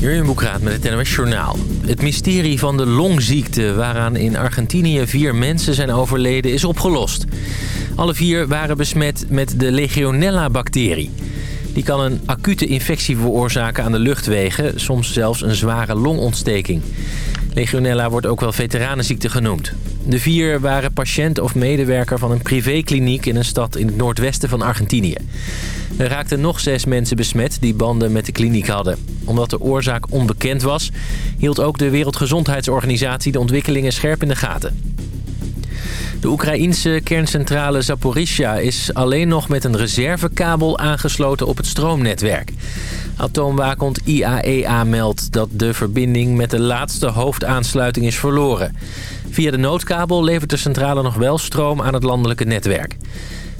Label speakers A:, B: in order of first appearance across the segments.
A: Jurjen Boekraat met het NOS Journaal. Het mysterie van de longziekte waaraan in Argentinië vier mensen zijn overleden is opgelost. Alle vier waren besmet met de Legionella-bacterie. Die kan een acute infectie veroorzaken aan de luchtwegen, soms zelfs een zware longontsteking. Legionella wordt ook wel veteranenziekte genoemd. De vier waren patiënt of medewerker van een privékliniek in een stad in het noordwesten van Argentinië. Er raakten nog zes mensen besmet die banden met de kliniek hadden. Omdat de oorzaak onbekend was, hield ook de Wereldgezondheidsorganisatie de ontwikkelingen scherp in de gaten. De Oekraïense kerncentrale Zaporizhia is alleen nog met een reservekabel aangesloten op het stroomnetwerk. Atoomwakend IAEA meldt dat de verbinding met de laatste hoofdaansluiting is verloren. Via de noodkabel levert de centrale nog wel stroom aan het landelijke netwerk.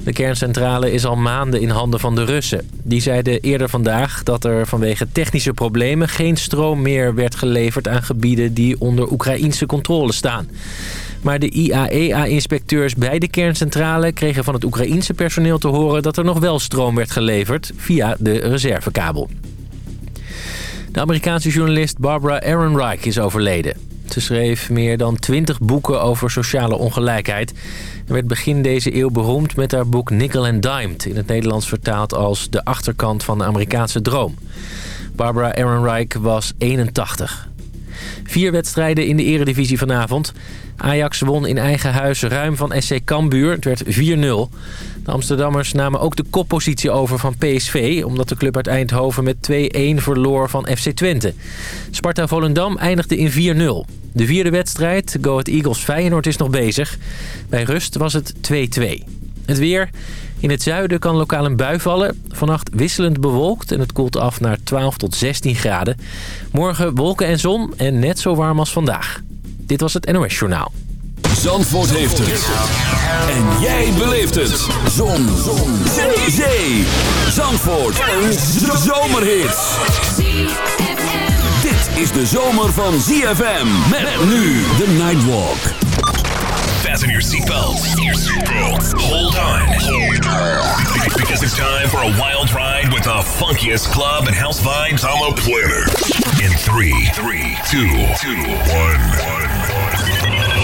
A: De kerncentrale is al maanden in handen van de Russen. Die zeiden eerder vandaag dat er vanwege technische problemen... geen stroom meer werd geleverd aan gebieden die onder Oekraïnse controle staan. Maar de IAEA-inspecteurs bij de kerncentrale kregen van het Oekraïense personeel te horen... dat er nog wel stroom werd geleverd via de reservekabel. De Amerikaanse journalist Barbara Ehrenreich is overleden. Ze schreef meer dan twintig boeken over sociale ongelijkheid... werd begin deze eeuw beroemd met haar boek Nickel and Dimed... in het Nederlands vertaald als De achterkant van de Amerikaanse droom. Barbara Ehrenreich was 81. Vier wedstrijden in de eredivisie vanavond. Ajax won in eigen huis ruim van SC Cambuur. Het werd 4-0. De Amsterdammers namen ook de koppositie over van PSV... omdat de club uit Eindhoven met 2-1 verloor van FC Twente. Sparta Volendam eindigde in 4-0. De vierde wedstrijd, Go Ahead Eagles Feyenoord, is nog bezig. Bij rust was het 2-2. Het weer... In het zuiden kan lokaal een bui vallen. Vannacht wisselend bewolkt en het koelt af naar 12 tot 16 graden. Morgen wolken en zon en net zo warm als vandaag. Dit was het NOS Journaal.
B: Zandvoort heeft het. En jij beleeft het. Zon. zon. Zee. Zandvoort. Een zomerhit. Is de zomer van ZFM. Met nu de Nightwalk.
C: Fasten your seatbelts. Hold on. Because it's time for a wild ride with the funkiest club and house vibes on the planet. In three, three, two, two, one, one.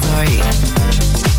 D: Calvary.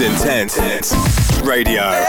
D: Is Intense Radio.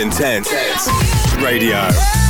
D: Intense radio.